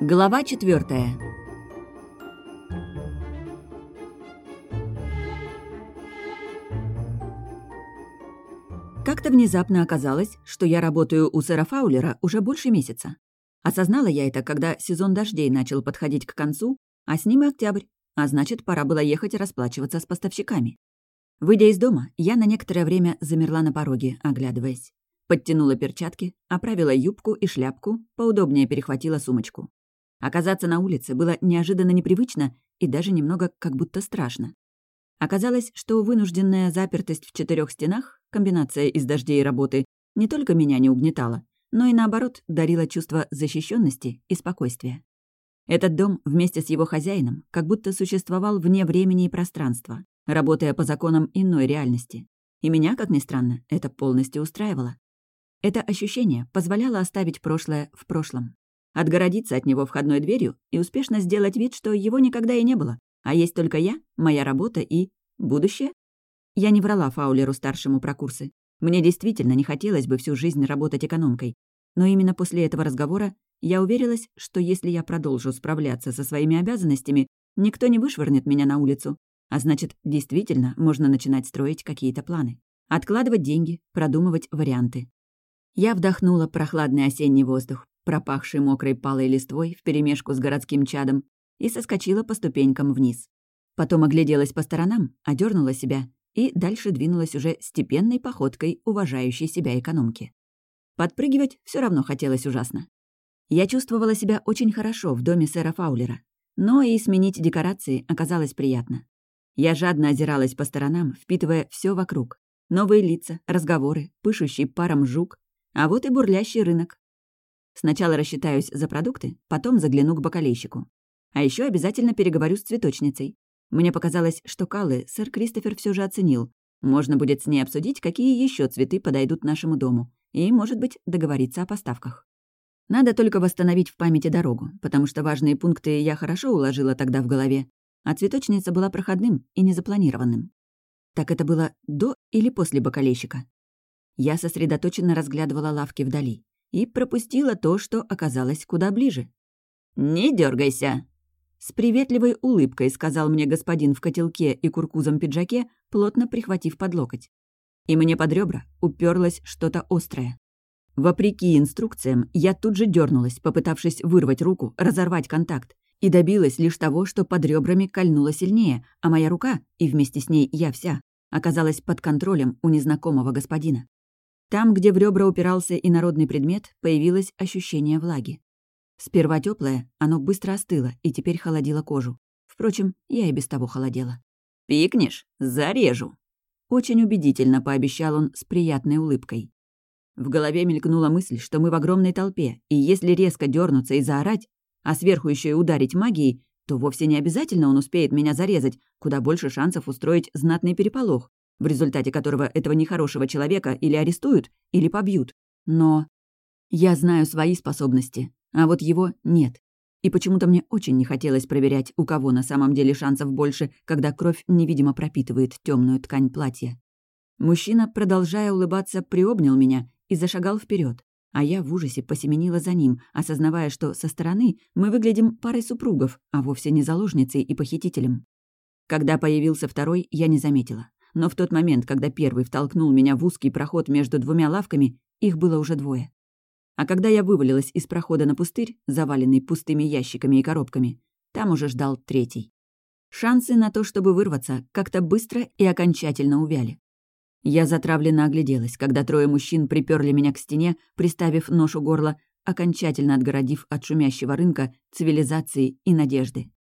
Глава четвертая. Как-то внезапно оказалось, что я работаю у сэра Фаулера уже больше месяца. Осознала я это, когда сезон дождей начал подходить к концу, а с ним и октябрь, а значит, пора было ехать расплачиваться с поставщиками. Выйдя из дома, я на некоторое время замерла на пороге, оглядываясь. Подтянула перчатки, оправила юбку и шляпку, поудобнее перехватила сумочку. Оказаться на улице было неожиданно непривычно и даже немного как будто страшно. Оказалось, что вынужденная запертость в четырех стенах, комбинация из дождей и работы, не только меня не угнетала, но и наоборот дарила чувство защищенности и спокойствия. Этот дом вместе с его хозяином как будто существовал вне времени и пространства, работая по законам иной реальности. И меня, как ни странно, это полностью устраивало. Это ощущение позволяло оставить прошлое в прошлом, отгородиться от него входной дверью и успешно сделать вид, что его никогда и не было, а есть только я, моя работа и... будущее? Я не врала Фаулеру-старшему про курсы. Мне действительно не хотелось бы всю жизнь работать экономкой. Но именно после этого разговора я уверилась, что если я продолжу справляться со своими обязанностями, никто не вышвырнет меня на улицу. А значит, действительно можно начинать строить какие-то планы. Откладывать деньги, продумывать варианты. Я вдохнула прохладный осенний воздух, пропахший мокрой палой листвой вперемешку с городским чадом, и соскочила по ступенькам вниз. Потом огляделась по сторонам, одернула себя и дальше двинулась уже степенной походкой уважающей себя экономки. Подпрыгивать все равно хотелось ужасно. Я чувствовала себя очень хорошо в доме сэра Фаулера, но и сменить декорации оказалось приятно. Я жадно озиралась по сторонам, впитывая все вокруг. Новые лица, разговоры, пышущий паром жук, а вот и бурлящий рынок. Сначала рассчитаюсь за продукты, потом загляну к бакалейщику. А еще обязательно переговорю с цветочницей. Мне показалось, что Каллы сэр Кристофер все же оценил. Можно будет с ней обсудить, какие еще цветы подойдут нашему дому. И, может быть, договориться о поставках. Надо только восстановить в памяти дорогу, потому что важные пункты я хорошо уложила тогда в голове, а цветочница была проходным и незапланированным. Так это было до или после бакалейщика? Я сосредоточенно разглядывала лавки вдали и пропустила то, что оказалось куда ближе. «Не дергайся, С приветливой улыбкой сказал мне господин в котелке и куркузом пиджаке, плотно прихватив под локоть. И мне под ребра уперлось что-то острое. Вопреки инструкциям, я тут же дернулась, попытавшись вырвать руку, разорвать контакт, и добилась лишь того, что под ребрами кольнула сильнее, а моя рука, и вместе с ней я вся, оказалась под контролем у незнакомого господина. Там, где в ребра упирался инородный предмет, появилось ощущение влаги. Сперва теплое, оно быстро остыло и теперь холодило кожу. Впрочем, я и без того холодела. «Пикнешь? Зарежу!» Очень убедительно пообещал он с приятной улыбкой. В голове мелькнула мысль, что мы в огромной толпе, и если резко дернуться и заорать, а сверху еще и ударить магией, то вовсе не обязательно он успеет меня зарезать, куда больше шансов устроить знатный переполох в результате которого этого нехорошего человека или арестуют, или побьют. Но я знаю свои способности, а вот его нет. И почему-то мне очень не хотелось проверять, у кого на самом деле шансов больше, когда кровь невидимо пропитывает темную ткань платья. Мужчина, продолжая улыбаться, приобнял меня и зашагал вперед, а я в ужасе посеменила за ним, осознавая, что со стороны мы выглядим парой супругов, а вовсе не заложницей и похитителем. Когда появился второй, я не заметила но в тот момент, когда первый втолкнул меня в узкий проход между двумя лавками, их было уже двое. А когда я вывалилась из прохода на пустырь, заваленный пустыми ящиками и коробками, там уже ждал третий. Шансы на то, чтобы вырваться, как-то быстро и окончательно увяли. Я затравленно огляделась, когда трое мужчин приперли меня к стене, приставив нож у горла, окончательно отгородив от шумящего рынка, цивилизации и надежды.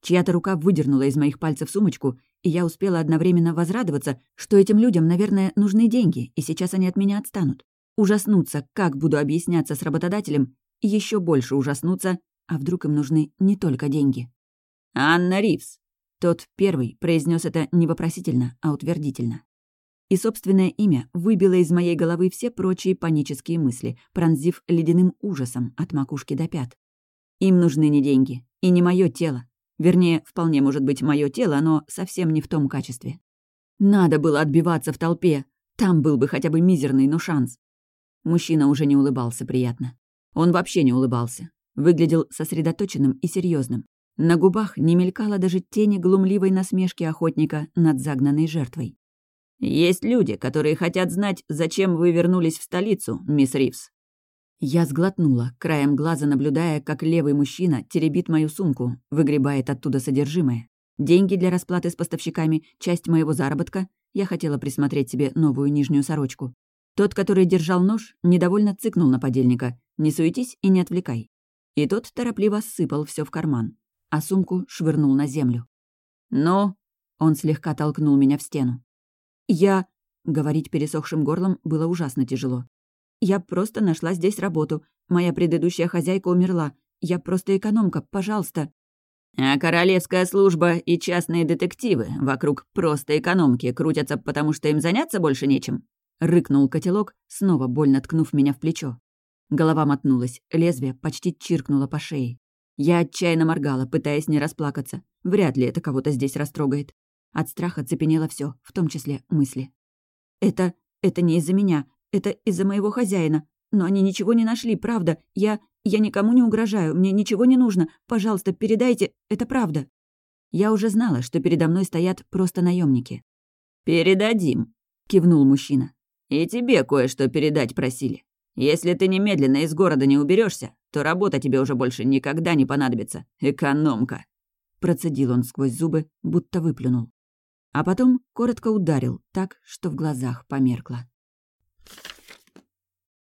Чья-то рука выдернула из моих пальцев сумочку, и я успела одновременно возрадоваться, что этим людям, наверное, нужны деньги, и сейчас они от меня отстанут. Ужаснуться, как буду объясняться с работодателем, и еще больше ужаснуться, а вдруг им нужны не только деньги. «Анна Ривз!» Тот первый произнес это не вопросительно, а утвердительно. И собственное имя выбило из моей головы все прочие панические мысли, пронзив ледяным ужасом от макушки до пят. Им нужны не деньги, и не мое тело, Вернее, вполне может быть мое тело, но совсем не в том качестве. Надо было отбиваться в толпе. Там был бы хотя бы мизерный, но шанс. Мужчина уже не улыбался приятно. Он вообще не улыбался. Выглядел сосредоточенным и серьезным. На губах не мелькало даже тени глумливой насмешки охотника над загнанной жертвой. «Есть люди, которые хотят знать, зачем вы вернулись в столицу, мисс Ривз». Я сглотнула, краем глаза наблюдая, как левый мужчина теребит мою сумку, выгребает оттуда содержимое. Деньги для расплаты с поставщиками, часть моего заработка. Я хотела присмотреть себе новую нижнюю сорочку. Тот, который держал нож, недовольно цыкнул на подельника. «Не суетись и не отвлекай». И тот торопливо сыпал все в карман а сумку швырнул на землю. «Ну?» — он слегка толкнул меня в стену. «Я...» — говорить пересохшим горлом было ужасно тяжело. «Я просто нашла здесь работу. Моя предыдущая хозяйка умерла. Я просто экономка, пожалуйста». «А королевская служба и частные детективы вокруг просто экономки крутятся, потому что им заняться больше нечем?» — рыкнул котелок, снова больно ткнув меня в плечо. Голова мотнулась, лезвие почти чиркнуло по шее. Я отчаянно моргала, пытаясь не расплакаться. Вряд ли это кого-то здесь растрогает. От страха цепенело все, в том числе мысли. «Это... это не из-за меня. Это из-за моего хозяина. Но они ничего не нашли, правда. Я... я никому не угрожаю. Мне ничего не нужно. Пожалуйста, передайте. Это правда». Я уже знала, что передо мной стоят просто наемники. «Передадим», — кивнул мужчина. «И тебе кое-что передать просили. Если ты немедленно из города не уберешься, то работа тебе уже больше никогда не понадобится. Экономка!» Процедил он сквозь зубы, будто выплюнул. А потом коротко ударил, так, что в глазах померкло.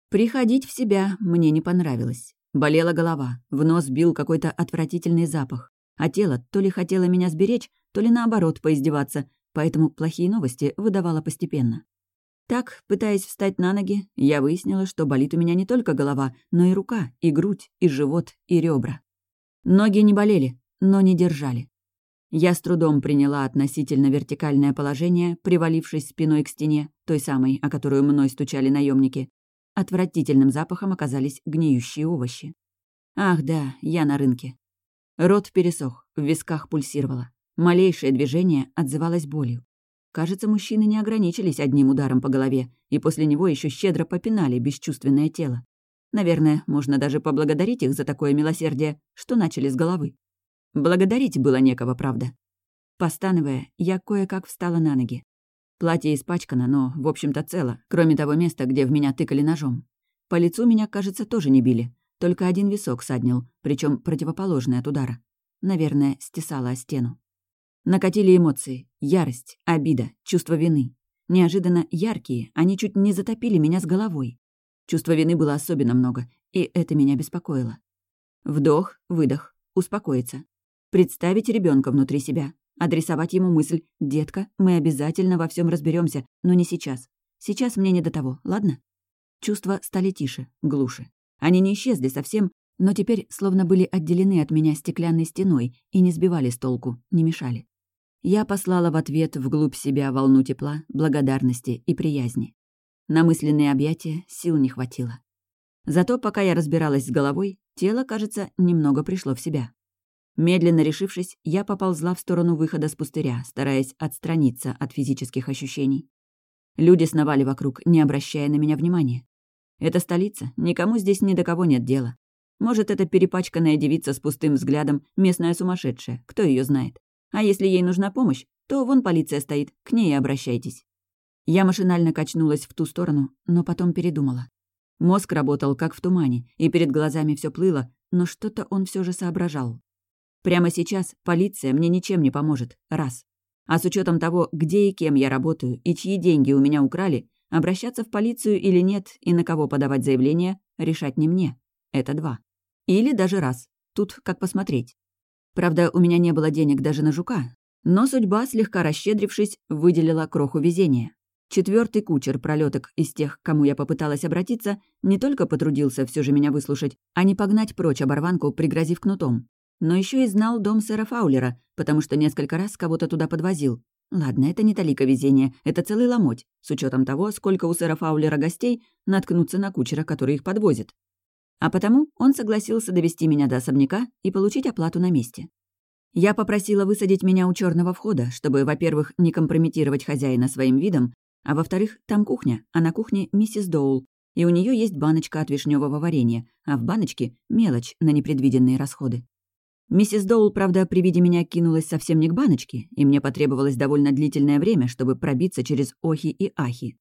Приходить в себя мне не понравилось. Болела голова, в нос бил какой-то отвратительный запах, а тело то ли хотело меня сберечь, то ли наоборот поиздеваться, поэтому плохие новости выдавала постепенно. Так, пытаясь встать на ноги, я выяснила, что болит у меня не только голова, но и рука, и грудь, и живот, и ребра. Ноги не болели, но не держали. Я с трудом приняла относительно вертикальное положение, привалившись спиной к стене, той самой, о которую мной стучали наемники. Отвратительным запахом оказались гниющие овощи. Ах да, я на рынке. Рот пересох, в висках пульсировало. Малейшее движение отзывалось болью. Кажется, мужчины не ограничились одним ударом по голове, и после него еще щедро попинали бесчувственное тело. Наверное, можно даже поблагодарить их за такое милосердие, что начали с головы. Благодарить было некого, правда. Постановая, я кое-как встала на ноги. Платье испачкано, но, в общем-то, цело, кроме того места, где в меня тыкали ножом. По лицу меня, кажется, тоже не били. Только один висок саднил, причем противоположный от удара. Наверное, стесала о стену. Накатили эмоции. Ярость, обида, чувство вины. Неожиданно яркие, они чуть не затопили меня с головой. Чувства вины было особенно много, и это меня беспокоило. Вдох, выдох, успокоиться. Представить ребенка внутри себя. Адресовать ему мысль «Детка, мы обязательно во всем разберемся, но не сейчас. Сейчас мне не до того, ладно?» Чувства стали тише, глуше. Они не исчезли совсем, но теперь словно были отделены от меня стеклянной стеной и не сбивали с толку, не мешали. Я послала в ответ вглубь себя волну тепла, благодарности и приязни. На мысленные объятия сил не хватило. Зато пока я разбиралась с головой, тело, кажется, немного пришло в себя. Медленно решившись, я поползла в сторону выхода с пустыря, стараясь отстраниться от физических ощущений. Люди сновали вокруг, не обращая на меня внимания. Это столица, никому здесь ни до кого нет дела. Может, это перепачканная девица с пустым взглядом, местная сумасшедшая, кто ее знает. А если ей нужна помощь, то вон полиция стоит, к ней обращайтесь. Я машинально качнулась в ту сторону, но потом передумала. Мозг работал как в тумане, и перед глазами все плыло, но что-то он все же соображал. Прямо сейчас полиция мне ничем не поможет, раз. А с учетом того, где и кем я работаю и чьи деньги у меня украли, обращаться в полицию или нет и на кого подавать заявление, решать не мне. Это два. Или даже раз. Тут как посмотреть. Правда, у меня не было денег даже на жука. Но судьба, слегка расщедрившись, выделила кроху везения. Четвертый кучер пролеток из тех, к кому я попыталась обратиться, не только потрудился все же меня выслушать, а не погнать прочь оборванку, пригрозив кнутом. Но еще и знал дом сэра Фаулера, потому что несколько раз кого-то туда подвозил. Ладно, это не талика везения, это целый ломоть, с учетом того, сколько у сэра Фаулера гостей наткнуться на кучера, который их подвозит. А потому он согласился довести меня до особняка и получить оплату на месте. Я попросила высадить меня у черного входа, чтобы, во-первых, не компрометировать хозяина своим видом, а во-вторых, там кухня, а на кухне миссис Доул, и у нее есть баночка от вишневого варенья, а в баночке — мелочь на непредвиденные расходы. Миссис Доул, правда, при виде меня кинулась совсем не к баночке, и мне потребовалось довольно длительное время, чтобы пробиться через охи и ахи.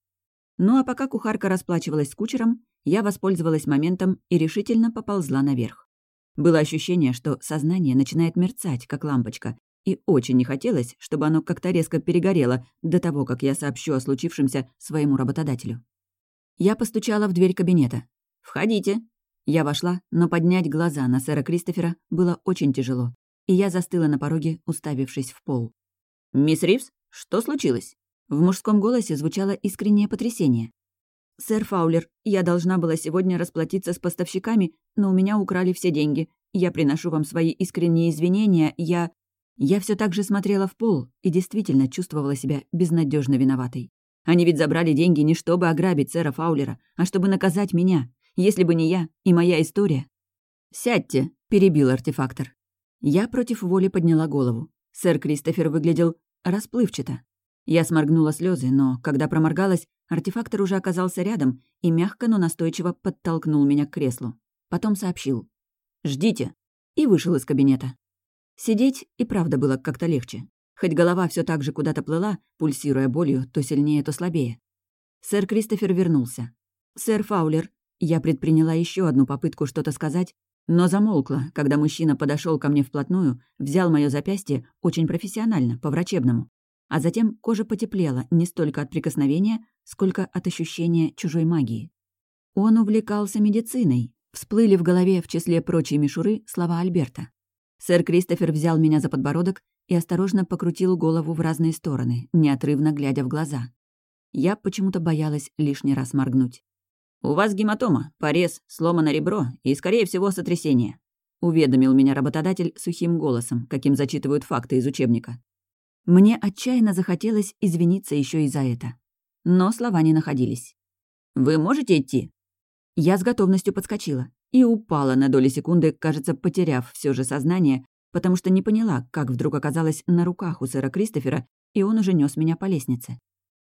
Ну а пока кухарка расплачивалась с кучером, я воспользовалась моментом и решительно поползла наверх. Было ощущение, что сознание начинает мерцать, как лампочка, и очень не хотелось, чтобы оно как-то резко перегорело до того, как я сообщу о случившемся своему работодателю. Я постучала в дверь кабинета. «Входите», я вошла, но поднять глаза на сэра Кристофера было очень тяжело, и я застыла на пороге, уставившись в пол. «Мисс Ривз, что случилось?» В мужском голосе звучало искреннее потрясение. «Сэр Фаулер, я должна была сегодня расплатиться с поставщиками, но у меня украли все деньги. Я приношу вам свои искренние извинения, я...» Я все так же смотрела в пол и действительно чувствовала себя безнадежно виноватой. Они ведь забрали деньги не чтобы ограбить сэра Фаулера, а чтобы наказать меня. Если бы не я и моя история... «Сядьте», — перебил артефактор. Я против воли подняла голову. Сэр Кристофер выглядел расплывчато. Я сморгнула слезы, но, когда проморгалась, артефактор уже оказался рядом и мягко, но настойчиво подтолкнул меня к креслу. Потом сообщил. «Ждите», и вышел из кабинета. Сидеть и правда было как-то легче. Хоть голова все так же куда-то плыла, пульсируя болью, то сильнее, то слабее. Сэр Кристофер вернулся. «Сэр Фаулер, я предприняла еще одну попытку что-то сказать, но замолкла, когда мужчина подошел ко мне вплотную, взял мое запястье очень профессионально, по-врачебному. А затем кожа потеплела не столько от прикосновения, сколько от ощущения чужой магии. Он увлекался медициной. Всплыли в голове в числе прочей мишуры слова Альберта. Сэр Кристофер взял меня за подбородок и осторожно покрутил голову в разные стороны, неотрывно глядя в глаза. Я почему-то боялась лишний раз моргнуть. «У вас гематома, порез, сломано ребро и, скорее всего, сотрясение», — уведомил меня работодатель сухим голосом, каким зачитывают факты из учебника. Мне отчаянно захотелось извиниться еще и за это. Но слова не находились. «Вы можете идти?» Я с готовностью подскочила и упала на доли секунды, кажется, потеряв все же сознание, потому что не поняла, как вдруг оказалась на руках у сэра Кристофера, и он уже нес меня по лестнице.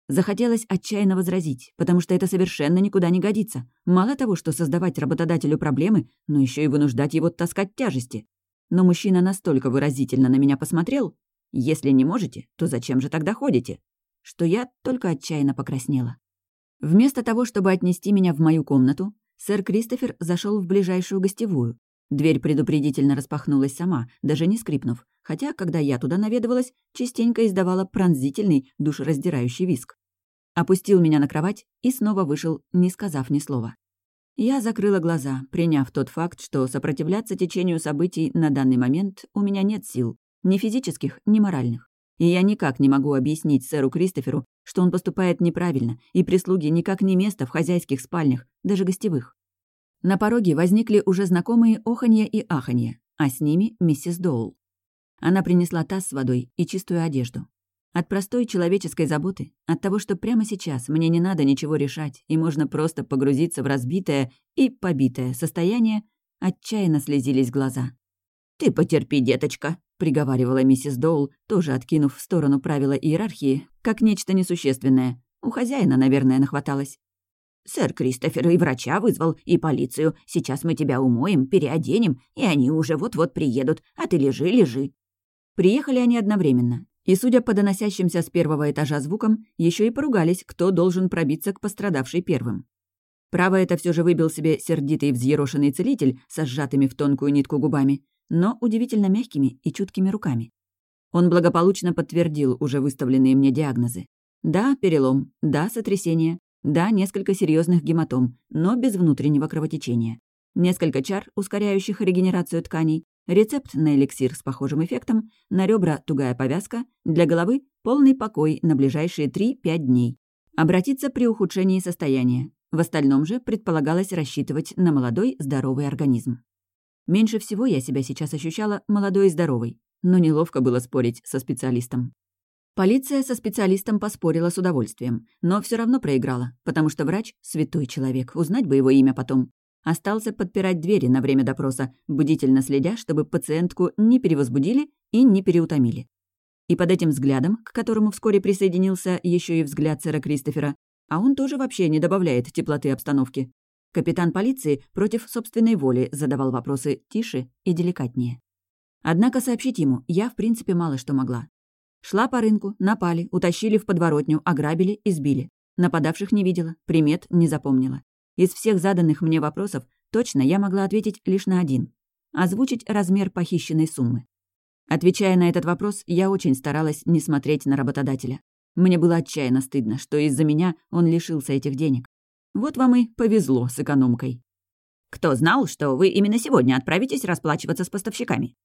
Захотелось отчаянно возразить, потому что это совершенно никуда не годится. Мало того, что создавать работодателю проблемы, но еще и вынуждать его таскать тяжести. Но мужчина настолько выразительно на меня посмотрел, «Если не можете, то зачем же тогда ходите?» Что я только отчаянно покраснела. Вместо того, чтобы отнести меня в мою комнату, сэр Кристофер зашел в ближайшую гостевую. Дверь предупредительно распахнулась сама, даже не скрипнув, хотя, когда я туда наведывалась, частенько издавала пронзительный, душераздирающий виск. Опустил меня на кровать и снова вышел, не сказав ни слова. Я закрыла глаза, приняв тот факт, что сопротивляться течению событий на данный момент у меня нет сил, ни физических, ни моральных. И я никак не могу объяснить сэру Кристоферу, что он поступает неправильно, и прислуги никак не место в хозяйских спальнях, даже гостевых. На пороге возникли уже знакомые оханье и аханье, а с ними миссис Доул. Она принесла таз с водой и чистую одежду. От простой человеческой заботы, от того, что прямо сейчас мне не надо ничего решать, и можно просто погрузиться в разбитое и побитое состояние, отчаянно слезились глаза. «Ты потерпи, деточка», — приговаривала миссис Доул, тоже откинув в сторону правила иерархии, как нечто несущественное. У хозяина, наверное, нахваталось. «Сэр Кристофер и врача вызвал, и полицию. Сейчас мы тебя умоем, переоденем, и они уже вот-вот приедут, а ты лежи, лежи. Приехали они одновременно, и, судя по доносящимся с первого этажа звукам, еще и поругались, кто должен пробиться к пострадавшей первым. Право это все же выбил себе сердитый взъерошенный целитель со сжатыми в тонкую нитку губами, но удивительно мягкими и чуткими руками. Он благополучно подтвердил уже выставленные мне диагнозы. Да, перелом, да, сотрясение, да, несколько серьезных гематом, но без внутреннего кровотечения. Несколько чар, ускоряющих регенерацию тканей, Рецепт на эликсир с похожим эффектом, на ребра тугая повязка, для головы полный покой на ближайшие 3-5 дней. Обратиться при ухудшении состояния. В остальном же предполагалось рассчитывать на молодой здоровый организм. Меньше всего я себя сейчас ощущала молодой и здоровой, но неловко было спорить со специалистом. Полиция со специалистом поспорила с удовольствием, но все равно проиграла, потому что врач — святой человек, узнать бы его имя потом. Остался подпирать двери на время допроса, бдительно следя, чтобы пациентку не перевозбудили и не переутомили. И под этим взглядом, к которому вскоре присоединился еще и взгляд сэра Кристофера, А он тоже вообще не добавляет теплоты обстановки. Капитан полиции против собственной воли задавал вопросы тише и деликатнее. Однако сообщить ему я, в принципе, мало что могла. Шла по рынку, напали, утащили в подворотню, ограбили, избили. Нападавших не видела, примет не запомнила. Из всех заданных мне вопросов точно я могла ответить лишь на один — озвучить размер похищенной суммы. Отвечая на этот вопрос, я очень старалась не смотреть на работодателя. Мне было отчаянно стыдно, что из-за меня он лишился этих денег. Вот вам и повезло с экономкой. «Кто знал, что вы именно сегодня отправитесь расплачиваться с поставщиками?»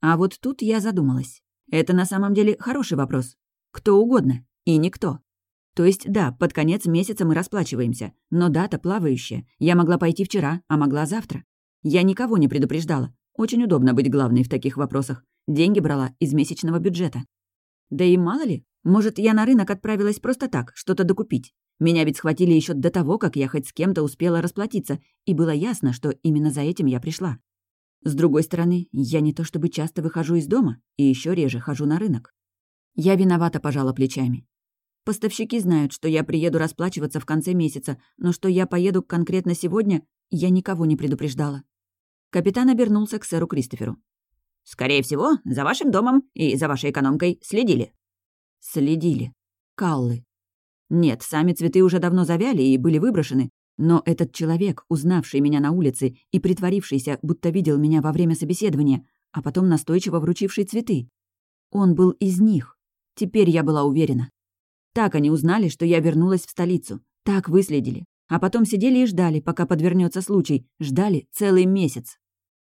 А вот тут я задумалась. Это на самом деле хороший вопрос. Кто угодно и никто. То есть, да, под конец месяца мы расплачиваемся, но дата плавающая. Я могла пойти вчера, а могла завтра. Я никого не предупреждала. Очень удобно быть главной в таких вопросах. Деньги брала из месячного бюджета. Да и мало ли, может, я на рынок отправилась просто так, что-то докупить. Меня ведь схватили еще до того, как я хоть с кем-то успела расплатиться, и было ясно, что именно за этим я пришла. С другой стороны, я не то чтобы часто выхожу из дома, и еще реже хожу на рынок. Я виновата пожала плечами. Поставщики знают, что я приеду расплачиваться в конце месяца, но что я поеду конкретно сегодня, я никого не предупреждала. Капитан обернулся к сэру Кристоферу. «Скорее всего, за вашим домом и за вашей экономкой следили». Следили. Каллы. Нет, сами цветы уже давно завяли и были выброшены, но этот человек, узнавший меня на улице и притворившийся, будто видел меня во время собеседования, а потом настойчиво вручивший цветы. Он был из них. Теперь я была уверена. Так они узнали, что я вернулась в столицу. Так выследили. А потом сидели и ждали, пока подвернется случай. Ждали целый месяц.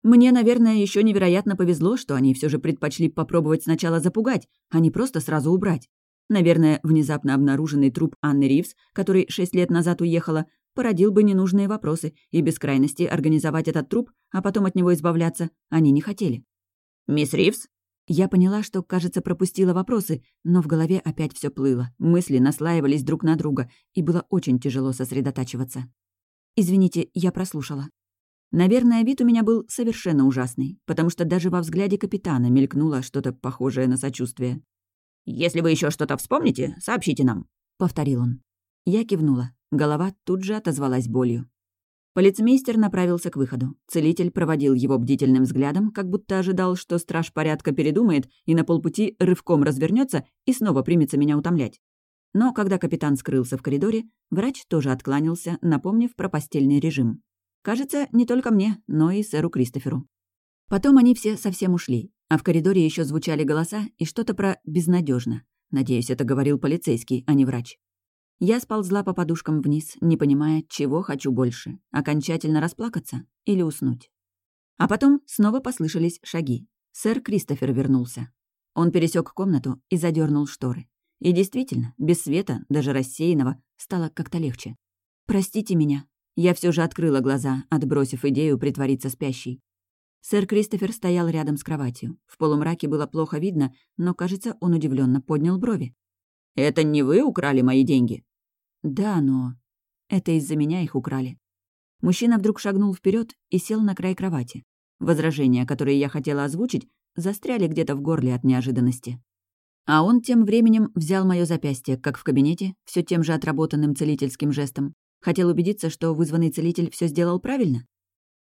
Мне, наверное, еще невероятно повезло, что они все же предпочли попробовать сначала запугать, а не просто сразу убрать. Наверное, внезапно обнаруженный труп Анны Ривз, который шесть лет назад уехала, породил бы ненужные вопросы, и без крайности организовать этот труп, а потом от него избавляться, они не хотели. «Мисс Ривз?» Я поняла, что, кажется, пропустила вопросы, но в голове опять все плыло, мысли наслаивались друг на друга, и было очень тяжело сосредотачиваться. «Извините, я прослушала». Наверное, вид у меня был совершенно ужасный, потому что даже во взгляде капитана мелькнуло что-то похожее на сочувствие. «Если вы еще что-то вспомните, сообщите нам», — повторил он. Я кивнула. Голова тут же отозвалась болью. Полицмейстер направился к выходу. Целитель проводил его бдительным взглядом, как будто ожидал, что страж порядка передумает и на полпути рывком развернется и снова примется меня утомлять. Но когда капитан скрылся в коридоре, врач тоже откланялся, напомнив про постельный режим. Кажется, не только мне, но и сэру Кристоферу. Потом они все совсем ушли, а в коридоре еще звучали голоса и что-то про безнадежно. Надеюсь, это говорил полицейский, а не врач. Я сползла по подушкам вниз, не понимая, чего хочу больше — окончательно расплакаться или уснуть. А потом снова послышались шаги. Сэр Кристофер вернулся. Он пересек комнату и задернул шторы. И действительно, без света, даже рассеянного, стало как-то легче. «Простите меня». Я все же открыла глаза, отбросив идею притвориться спящей. Сэр Кристофер стоял рядом с кроватью. В полумраке было плохо видно, но, кажется, он удивленно поднял брови. «Это не вы украли мои деньги?» Да, но... Это из-за меня их украли. Мужчина вдруг шагнул вперед и сел на край кровати. Возражения, которые я хотела озвучить, застряли где-то в горле от неожиданности. А он тем временем взял мое запястье, как в кабинете, все тем же отработанным целительским жестом. Хотел убедиться, что вызванный целитель все сделал правильно.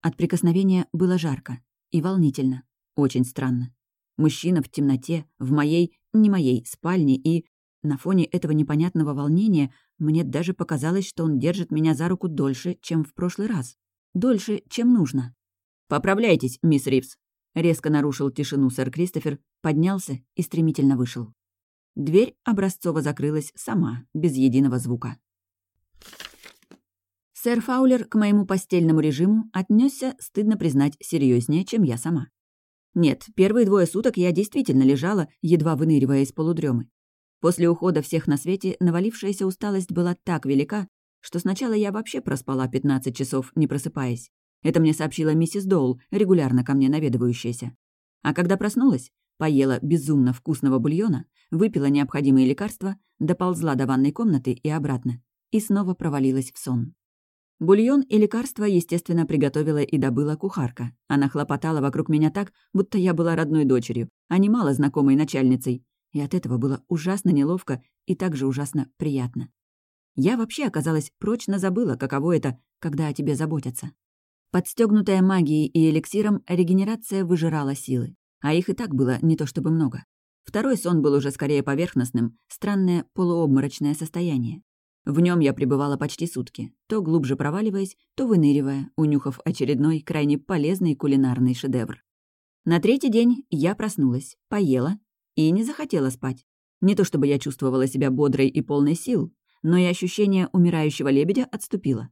От прикосновения было жарко и волнительно. Очень странно. Мужчина в темноте, в моей, не моей, спальне и... На фоне этого непонятного волнения мне даже показалось, что он держит меня за руку дольше, чем в прошлый раз. Дольше, чем нужно. «Поправляйтесь, мисс Ривз», — резко нарушил тишину сэр Кристофер, поднялся и стремительно вышел. Дверь образцово закрылась сама, без единого звука. Сэр Фаулер к моему постельному режиму отнесся, стыдно признать, серьезнее, чем я сама. Нет, первые двое суток я действительно лежала, едва выныривая из полудремы. После ухода всех на свете навалившаяся усталость была так велика, что сначала я вообще проспала 15 часов, не просыпаясь. Это мне сообщила миссис Доул, регулярно ко мне наведывающаяся. А когда проснулась, поела безумно вкусного бульона, выпила необходимые лекарства, доползла до ванной комнаты и обратно, и снова провалилась в сон. Бульон и лекарства, естественно, приготовила и добыла кухарка. Она хлопотала вокруг меня так, будто я была родной дочерью, а не мало знакомой начальницей, и от этого было ужасно неловко и также ужасно приятно. Я вообще оказалась прочно забыла, каково это, когда о тебе заботятся. Подстегнутая магией и эликсиром, регенерация выжирала силы. А их и так было не то чтобы много. Второй сон был уже скорее поверхностным, странное полуобморочное состояние. В нем я пребывала почти сутки, то глубже проваливаясь, то выныривая, унюхав очередной крайне полезный кулинарный шедевр. На третий день я проснулась, поела и не захотела спать. Не то чтобы я чувствовала себя бодрой и полной сил, но и ощущение умирающего лебедя отступило.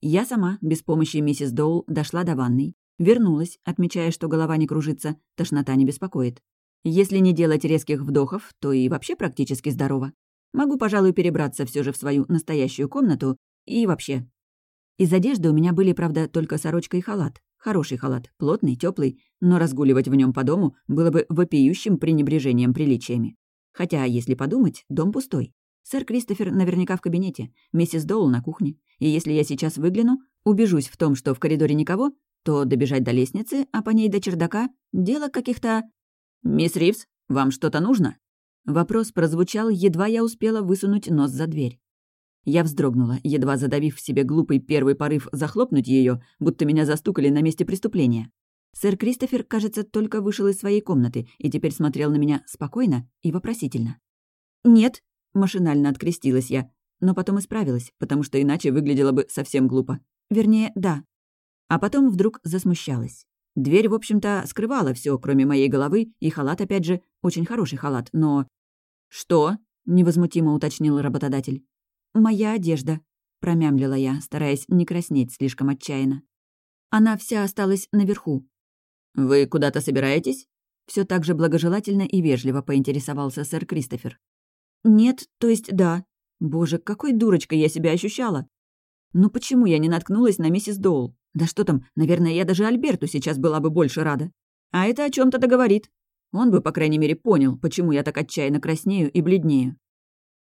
Я сама, без помощи миссис Доул, дошла до ванной, вернулась, отмечая, что голова не кружится, тошнота не беспокоит. Если не делать резких вдохов, то и вообще практически здорово. Могу, пожалуй, перебраться все же в свою настоящую комнату и вообще. Из одежды у меня были, правда, только сорочка и халат. Хороший халат, плотный, теплый, но разгуливать в нем по дому было бы вопиющим пренебрежением приличиями. Хотя, если подумать, дом пустой. Сэр Кристофер наверняка в кабинете, миссис Доул на кухне. И если я сейчас выгляну, убежусь в том, что в коридоре никого, то добежать до лестницы, а по ней до чердака — дело каких-то... «Мисс Ривз, вам что-то нужно?» Вопрос прозвучал, едва я успела высунуть нос за дверь. Я вздрогнула, едва задавив в себе глупый первый порыв захлопнуть ее, будто меня застукали на месте преступления. Сэр Кристофер, кажется, только вышел из своей комнаты и теперь смотрел на меня спокойно и вопросительно. «Нет», Машинально открестилась я, но потом исправилась, потому что иначе выглядело бы совсем глупо. Вернее, да. А потом вдруг засмущалась. Дверь, в общем-то, скрывала все, кроме моей головы, и халат, опять же, очень хороший халат, но... «Что?» — невозмутимо уточнил работодатель. «Моя одежда», — промямлила я, стараясь не краснеть слишком отчаянно. Она вся осталась наверху. «Вы куда-то собираетесь?» Все так же благожелательно и вежливо поинтересовался сэр Кристофер. «Нет, то есть да. Боже, какой дурочкой я себя ощущала. Ну почему я не наткнулась на миссис Доул? Да что там, наверное, я даже Альберту сейчас была бы больше рада. А это о чем то договорит. Он бы, по крайней мере, понял, почему я так отчаянно краснею и бледнею.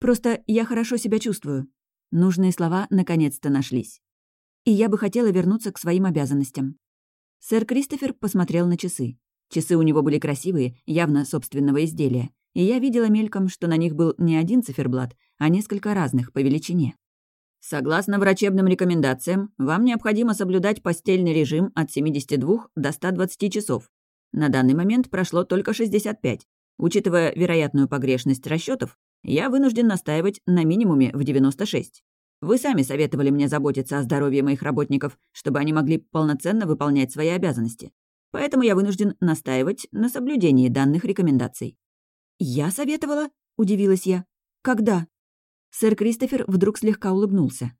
Просто я хорошо себя чувствую. Нужные слова наконец-то нашлись. И я бы хотела вернуться к своим обязанностям. Сэр Кристофер посмотрел на часы. Часы у него были красивые, явно собственного изделия, и я видела мельком, что на них был не один циферблат, а несколько разных по величине. Согласно врачебным рекомендациям, вам необходимо соблюдать постельный режим от 72 до 120 часов. На данный момент прошло только 65. Учитывая вероятную погрешность расчетов, я вынужден настаивать на минимуме в 96. Вы сами советовали мне заботиться о здоровье моих работников, чтобы они могли полноценно выполнять свои обязанности. Поэтому я вынужден настаивать на соблюдении данных рекомендаций. «Я советовала?» — удивилась я. «Когда?» Сэр Кристофер вдруг слегка улыбнулся.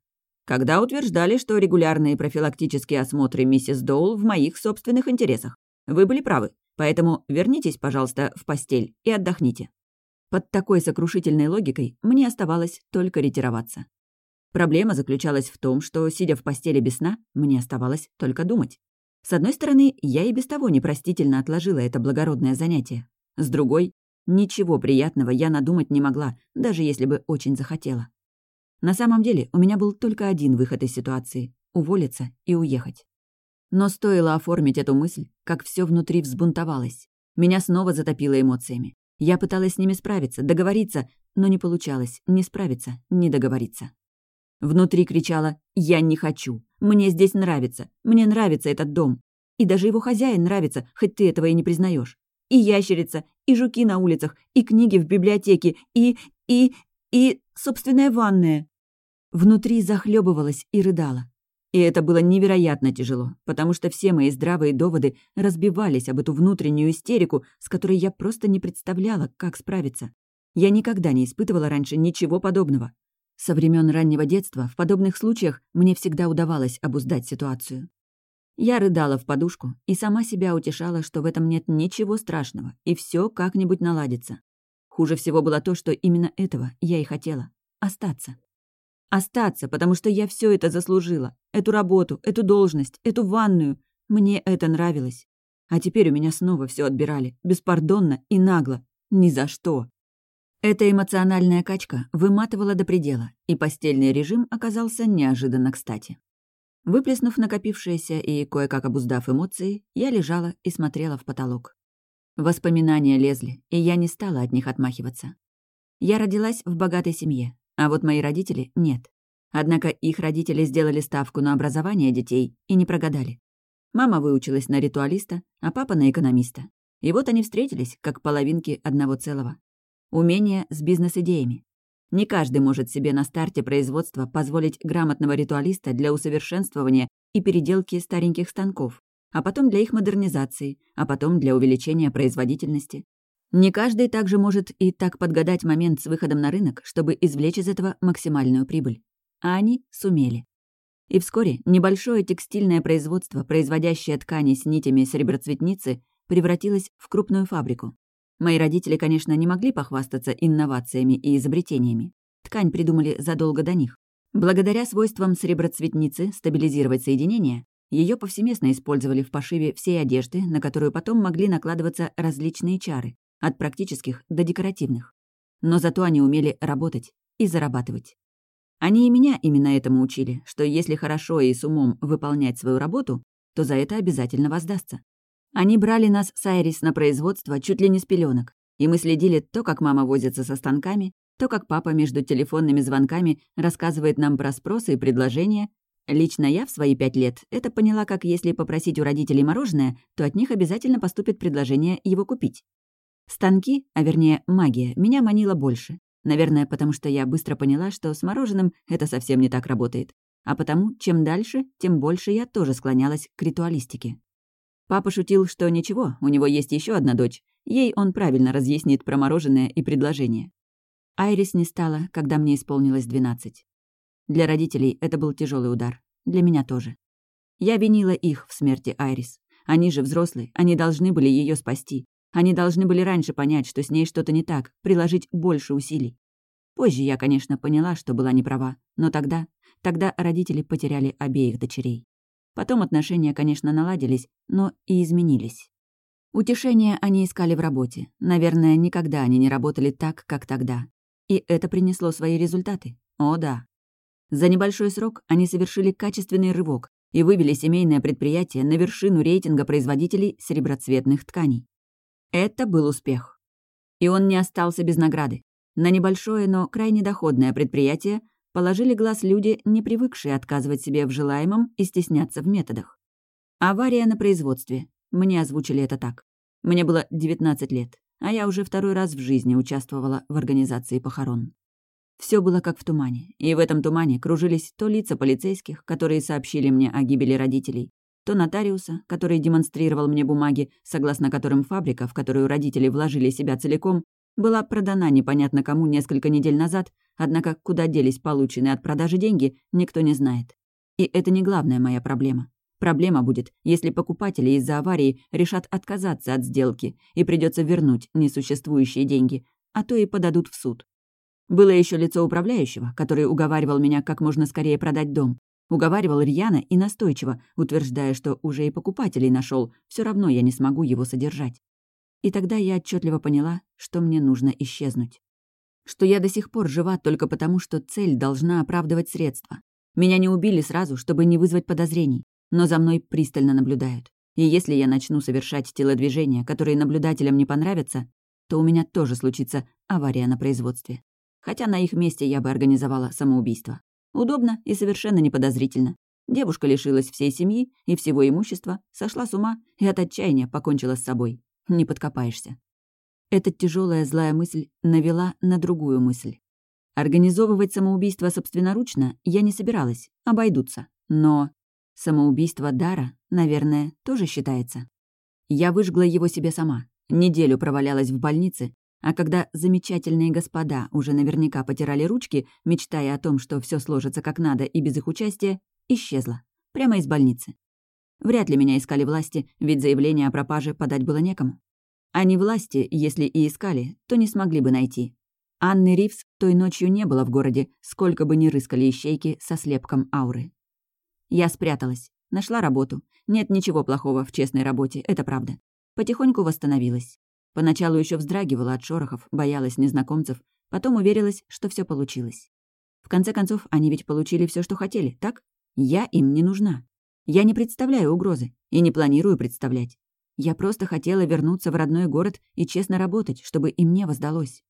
«Когда утверждали, что регулярные профилактические осмотры миссис Доул в моих собственных интересах. Вы были правы, поэтому вернитесь, пожалуйста, в постель и отдохните». Под такой сокрушительной логикой мне оставалось только ретироваться. Проблема заключалась в том, что, сидя в постели без сна, мне оставалось только думать. С одной стороны, я и без того непростительно отложила это благородное занятие. С другой, Ничего приятного я надумать не могла, даже если бы очень захотела. На самом деле, у меня был только один выход из ситуации — уволиться и уехать. Но стоило оформить эту мысль, как все внутри взбунтовалось. Меня снова затопило эмоциями. Я пыталась с ними справиться, договориться, но не получалось ни справиться, ни договориться. Внутри кричала «Я не хочу! Мне здесь нравится! Мне нравится этот дом! И даже его хозяин нравится, хоть ты этого и не признаешь и ящерица, и жуки на улицах, и книги в библиотеке, и... и... и... собственная ванная. Внутри захлебывалась и рыдала. И это было невероятно тяжело, потому что все мои здравые доводы разбивались об эту внутреннюю истерику, с которой я просто не представляла, как справиться. Я никогда не испытывала раньше ничего подобного. Со времен раннего детства в подобных случаях мне всегда удавалось обуздать ситуацию. Я рыдала в подушку и сама себя утешала, что в этом нет ничего страшного, и все как-нибудь наладится. Хуже всего было то, что именно этого я и хотела — остаться. Остаться, потому что я все это заслужила. Эту работу, эту должность, эту ванную. Мне это нравилось. А теперь у меня снова все отбирали, беспардонно и нагло. Ни за что. Эта эмоциональная качка выматывала до предела, и постельный режим оказался неожиданно кстати. Выплеснув накопившееся и кое-как обуздав эмоции, я лежала и смотрела в потолок. Воспоминания лезли, и я не стала от них отмахиваться. Я родилась в богатой семье, а вот мои родители — нет. Однако их родители сделали ставку на образование детей и не прогадали. Мама выучилась на ритуалиста, а папа на экономиста. И вот они встретились, как половинки одного целого. Умение с бизнес-идеями. Не каждый может себе на старте производства позволить грамотного ритуалиста для усовершенствования и переделки стареньких станков, а потом для их модернизации, а потом для увеличения производительности. Не каждый также может и так подгадать момент с выходом на рынок, чтобы извлечь из этого максимальную прибыль. А они сумели. И вскоре небольшое текстильное производство, производящее ткани с нитями сереброцветницы, превратилось в крупную фабрику. Мои родители, конечно, не могли похвастаться инновациями и изобретениями. Ткань придумали задолго до них. Благодаря свойствам сереброцветницы стабилизировать соединения, ее повсеместно использовали в пошиве всей одежды, на которую потом могли накладываться различные чары, от практических до декоративных. Но зато они умели работать и зарабатывать. Они и меня именно этому учили, что если хорошо и с умом выполнять свою работу, то за это обязательно воздастся. Они брали нас с Айрис на производство чуть ли не с пеленок, и мы следили то, как мама возится со станками, то, как папа между телефонными звонками рассказывает нам про спросы и предложения. Лично я в свои пять лет это поняла, как если попросить у родителей мороженое, то от них обязательно поступит предложение его купить. Станки, а вернее магия, меня манила больше. Наверное, потому что я быстро поняла, что с мороженым это совсем не так работает. А потому, чем дальше, тем больше я тоже склонялась к ритуалистике. Папа шутил, что ничего, у него есть еще одна дочь. Ей он правильно разъяснит про мороженое и предложение. Айрис не стала, когда мне исполнилось 12. Для родителей это был тяжелый удар. Для меня тоже. Я винила их в смерти Айрис. Они же взрослые, они должны были ее спасти. Они должны были раньше понять, что с ней что-то не так, приложить больше усилий. Позже я, конечно, поняла, что была неправа, но тогда, тогда родители потеряли обеих дочерей. Потом отношения, конечно, наладились, но и изменились. Утешения они искали в работе. Наверное, никогда они не работали так, как тогда. И это принесло свои результаты. О, да. За небольшой срок они совершили качественный рывок и вывели семейное предприятие на вершину рейтинга производителей сереброцветных тканей. Это был успех. И он не остался без награды. На небольшое, но крайне доходное предприятие положили глаз люди, не привыкшие отказывать себе в желаемом и стесняться в методах. Авария на производстве. Мне озвучили это так. Мне было 19 лет, а я уже второй раз в жизни участвовала в организации похорон. Все было как в тумане, и в этом тумане кружились то лица полицейских, которые сообщили мне о гибели родителей, то нотариуса, который демонстрировал мне бумаги, согласно которым фабрика, в которую родители вложили себя целиком, была продана непонятно кому несколько недель назад, однако куда делись полученные от продажи деньги, никто не знает. И это не главная моя проблема. Проблема будет, если покупатели из-за аварии решат отказаться от сделки и придется вернуть несуществующие деньги, а то и подадут в суд. Было еще лицо управляющего, который уговаривал меня как можно скорее продать дом. Уговаривал рьяно и настойчиво, утверждая, что уже и покупателей нашел, все равно я не смогу его содержать. И тогда я отчетливо поняла, что мне нужно исчезнуть. Что я до сих пор жива только потому, что цель должна оправдывать средства. Меня не убили сразу, чтобы не вызвать подозрений, но за мной пристально наблюдают. И если я начну совершать телодвижения, которые наблюдателям не понравятся, то у меня тоже случится авария на производстве. Хотя на их месте я бы организовала самоубийство. Удобно и совершенно неподозрительно. Девушка лишилась всей семьи и всего имущества, сошла с ума и от отчаяния покончила с собой. Не подкопаешься. Эта тяжелая злая мысль навела на другую мысль. Организовывать самоубийство собственноручно я не собиралась, обойдутся. Но самоубийство Дара, наверное, тоже считается. Я выжгла его себе сама. Неделю провалялась в больнице, а когда замечательные господа уже наверняка потирали ручки, мечтая о том, что все сложится как надо и без их участия, исчезла. Прямо из больницы. Вряд ли меня искали власти, ведь заявление о пропаже подать было некому. Они власти, если и искали, то не смогли бы найти. Анны Ривз той ночью не было в городе, сколько бы ни рыскали ищейки со слепком ауры. Я спряталась, нашла работу. Нет ничего плохого в честной работе, это правда. Потихоньку восстановилась. Поначалу еще вздрагивала от шорохов, боялась незнакомцев, потом уверилась, что все получилось. В конце концов, они ведь получили все, что хотели, так? Я им не нужна. Я не представляю угрозы и не планирую представлять. Я просто хотела вернуться в родной город и честно работать, чтобы и мне воздалось.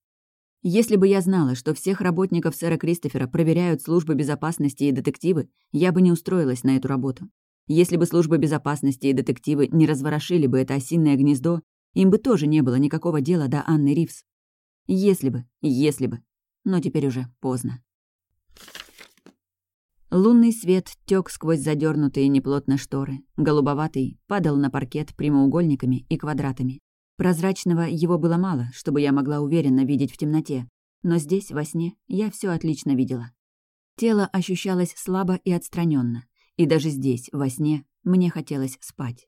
Если бы я знала, что всех работников сэра Кристофера проверяют службы безопасности и детективы, я бы не устроилась на эту работу. Если бы службы безопасности и детективы не разворошили бы это осинное гнездо, им бы тоже не было никакого дела до Анны Ривз. Если бы, если бы. Но теперь уже поздно. Лунный свет тек сквозь задернутые неплотно шторы. Голубоватый падал на паркет прямоугольниками и квадратами. Прозрачного его было мало, чтобы я могла уверенно видеть в темноте. Но здесь, во сне, я все отлично видела. Тело ощущалось слабо и отстраненно, И даже здесь, во сне, мне хотелось спать.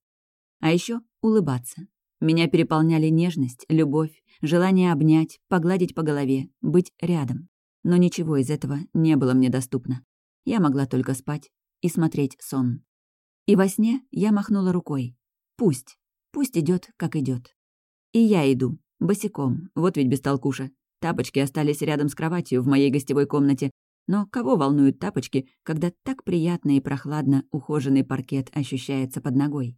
А еще улыбаться. Меня переполняли нежность, любовь, желание обнять, погладить по голове, быть рядом. Но ничего из этого не было мне доступно. Я могла только спать и смотреть сон. И во сне я махнула рукой. Пусть, пусть идет, как идет. И я иду, босиком, вот ведь бестолкуша. Тапочки остались рядом с кроватью в моей гостевой комнате. Но кого волнуют тапочки, когда так приятно и прохладно ухоженный паркет ощущается под ногой?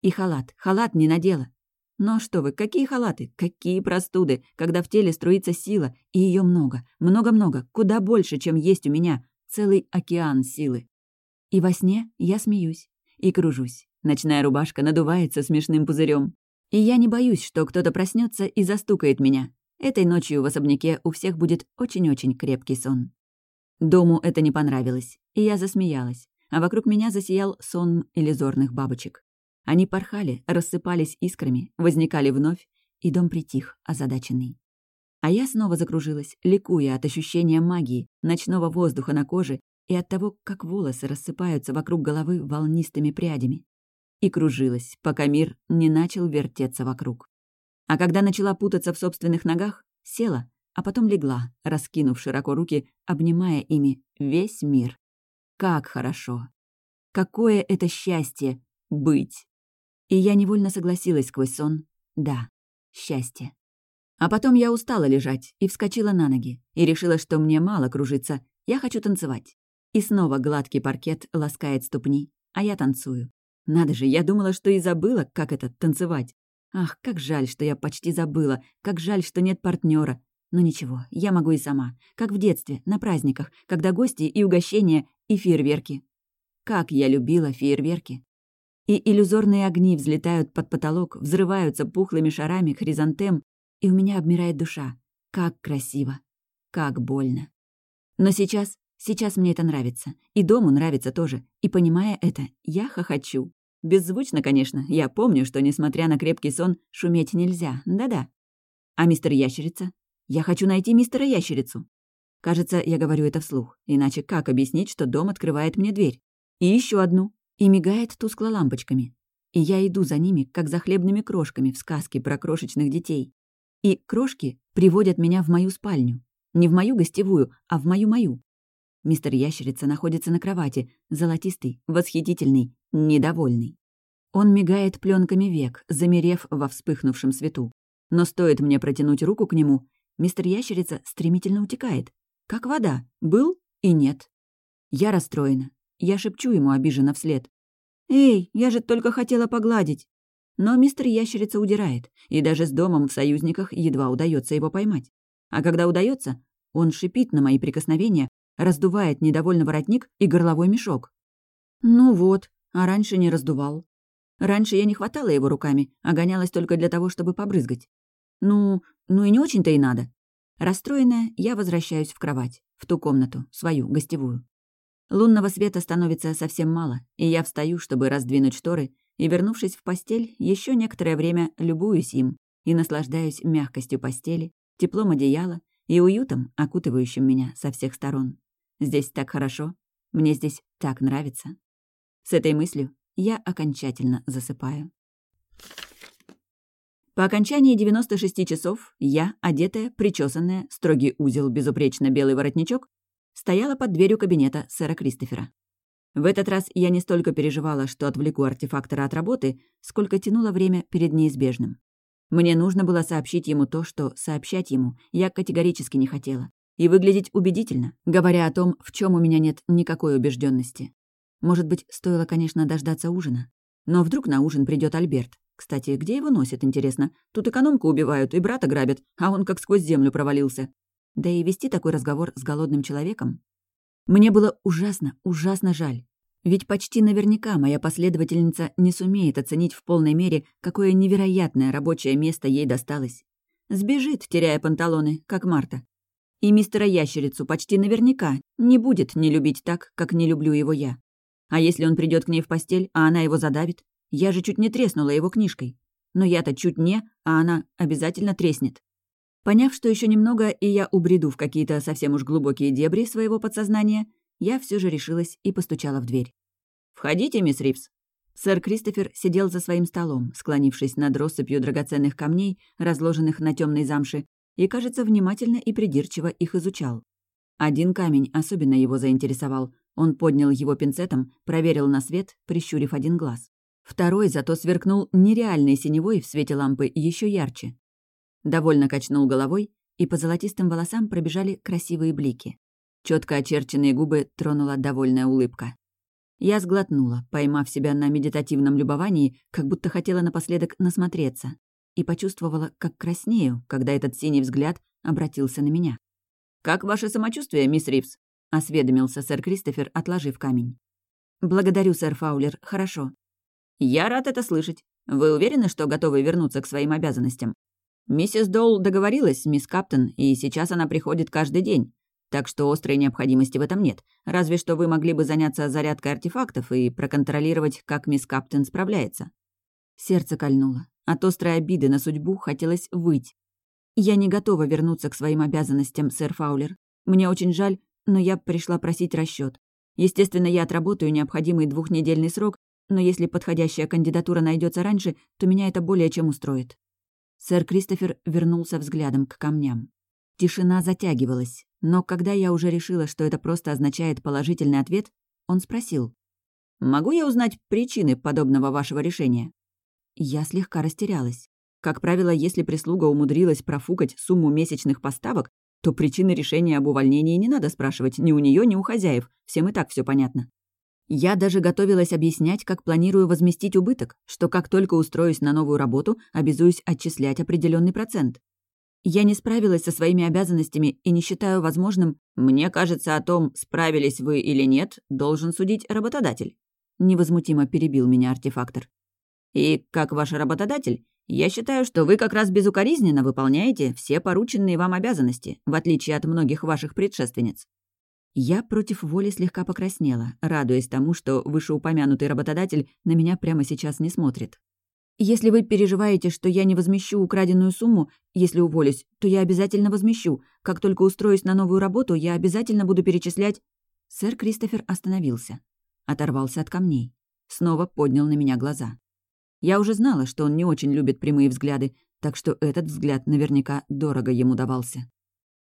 И халат, халат не надела. Но что вы, какие халаты, какие простуды, когда в теле струится сила, и ее много, много-много, куда больше, чем есть у меня, целый океан силы. И во сне я смеюсь и кружусь. Ночная рубашка надувается смешным пузырем. И я не боюсь, что кто-то проснется и застукает меня. Этой ночью в особняке у всех будет очень-очень крепкий сон. Дому это не понравилось, и я засмеялась, а вокруг меня засиял сон иллюзорных бабочек. Они порхали, рассыпались искрами, возникали вновь, и дом притих, озадаченный. А я снова закружилась, ликуя от ощущения магии, ночного воздуха на коже и от того, как волосы рассыпаются вокруг головы волнистыми прядями и кружилась, пока мир не начал вертеться вокруг. А когда начала путаться в собственных ногах, села, а потом легла, раскинув широко руки, обнимая ими весь мир. Как хорошо! Какое это счастье — быть! И я невольно согласилась сквозь сон. Да, счастье. А потом я устала лежать и вскочила на ноги, и решила, что мне мало кружиться, я хочу танцевать. И снова гладкий паркет ласкает ступни, а я танцую. Надо же, я думала, что и забыла, как это — танцевать. Ах, как жаль, что я почти забыла, как жаль, что нет партнера. Но ничего, я могу и сама, как в детстве, на праздниках, когда гости и угощения, и фейерверки. Как я любила фейерверки. И иллюзорные огни взлетают под потолок, взрываются пухлыми шарами хризантем, и у меня обмирает душа. Как красиво, как больно. Но сейчас Сейчас мне это нравится. И дому нравится тоже. И понимая это, я хохочу. Беззвучно, конечно. Я помню, что, несмотря на крепкий сон, шуметь нельзя. Да-да. А мистер Ящерица? Я хочу найти мистера Ящерицу. Кажется, я говорю это вслух. Иначе как объяснить, что дом открывает мне дверь? И еще одну. И мигает тускло лампочками. И я иду за ними, как за хлебными крошками в сказке про крошечных детей. И крошки приводят меня в мою спальню. Не в мою гостевую, а в мою-мою. Мистер Ящерица находится на кровати, золотистый, восхитительный, недовольный. Он мигает пленками век, замерев во вспыхнувшем свету. Но стоит мне протянуть руку к нему, мистер Ящерица стремительно утекает. Как вода. Был и нет. Я расстроена. Я шепчу ему обиженно вслед. «Эй, я же только хотела погладить!» Но мистер Ящерица удирает, и даже с домом в союзниках едва удается его поймать. А когда удается, он шипит на мои прикосновения, раздувает недовольно воротник и горловой мешок. Ну вот, а раньше не раздувал. Раньше я не хватала его руками, а гонялась только для того, чтобы побрызгать. Ну, ну и не очень-то и надо. Расстроенная, я возвращаюсь в кровать, в ту комнату, свою, гостевую. Лунного света становится совсем мало, и я встаю, чтобы раздвинуть шторы, и, вернувшись в постель, еще некоторое время любуюсь им и наслаждаюсь мягкостью постели, теплом одеяла и уютом, окутывающим меня со всех сторон. Здесь так хорошо, мне здесь так нравится. С этой мыслью я окончательно засыпаю. По окончании 96 часов я, одетая, причесанная, строгий узел, безупречно белый воротничок, стояла под дверью кабинета сэра Кристофера. В этот раз я не столько переживала, что отвлеку артефактора от работы, сколько тянула время перед неизбежным. Мне нужно было сообщить ему то, что сообщать ему я категорически не хотела и выглядеть убедительно, говоря о том, в чем у меня нет никакой убежденности. Может быть, стоило, конечно, дождаться ужина. Но вдруг на ужин придет Альберт. Кстати, где его носят, интересно? Тут экономку убивают и брата грабят, а он как сквозь землю провалился. Да и вести такой разговор с голодным человеком. Мне было ужасно, ужасно жаль. Ведь почти наверняка моя последовательница не сумеет оценить в полной мере, какое невероятное рабочее место ей досталось. Сбежит, теряя панталоны, как Марта. И мистера Ящерицу почти наверняка не будет не любить так, как не люблю его я. А если он придет к ней в постель, а она его задавит? Я же чуть не треснула его книжкой. Но я-то чуть не, а она обязательно треснет. Поняв, что еще немного, и я убреду в какие-то совсем уж глубокие дебри своего подсознания, я все же решилась и постучала в дверь. «Входите, мисс Ривз». Сэр Кристофер сидел за своим столом, склонившись над россыпью драгоценных камней, разложенных на темной замше, и, кажется, внимательно и придирчиво их изучал. Один камень особенно его заинтересовал. Он поднял его пинцетом, проверил на свет, прищурив один глаз. Второй зато сверкнул нереальной синевой в свете лампы еще ярче. Довольно качнул головой, и по золотистым волосам пробежали красивые блики. Четко очерченные губы тронула довольная улыбка. Я сглотнула, поймав себя на медитативном любовании, как будто хотела напоследок насмотреться, и почувствовала, как краснею, когда этот синий взгляд обратился на меня. «Как ваше самочувствие, мисс Ривз?» — осведомился сэр Кристофер, отложив камень. «Благодарю, сэр Фаулер, хорошо». «Я рад это слышать. Вы уверены, что готовы вернуться к своим обязанностям? Миссис Доул договорилась с мисс Каптон, и сейчас она приходит каждый день. Так что острой необходимости в этом нет. Разве что вы могли бы заняться зарядкой артефактов и проконтролировать, как мисс Каптон справляется». Сердце кольнуло. От острой обиды на судьбу хотелось выть. «Я не готова вернуться к своим обязанностям, сэр Фаулер. Мне очень жаль, но я пришла просить расчет. Естественно, я отработаю необходимый двухнедельный срок, но если подходящая кандидатура найдется раньше, то меня это более чем устроит». Сэр Кристофер вернулся взглядом к камням. Тишина затягивалась, но когда я уже решила, что это просто означает положительный ответ, он спросил. «Могу я узнать причины подобного вашего решения?» Я слегка растерялась. Как правило, если прислуга умудрилась профукать сумму месячных поставок, то причины решения об увольнении не надо спрашивать ни у нее, ни у хозяев. Всем и так все понятно. Я даже готовилась объяснять, как планирую возместить убыток, что как только устроюсь на новую работу, обязуюсь отчислять определенный процент. Я не справилась со своими обязанностями и не считаю возможным, мне кажется, о том, справились вы или нет, должен судить работодатель. Невозмутимо перебил меня артефактор. И, как ваш работодатель, я считаю, что вы как раз безукоризненно выполняете все порученные вам обязанности, в отличие от многих ваших предшественниц. Я против воли слегка покраснела, радуясь тому, что вышеупомянутый работодатель на меня прямо сейчас не смотрит. «Если вы переживаете, что я не возмещу украденную сумму, если уволюсь, то я обязательно возмещу. Как только устроюсь на новую работу, я обязательно буду перечислять...» Сэр Кристофер остановился. Оторвался от камней. Снова поднял на меня глаза. Я уже знала, что он не очень любит прямые взгляды, так что этот взгляд наверняка дорого ему давался.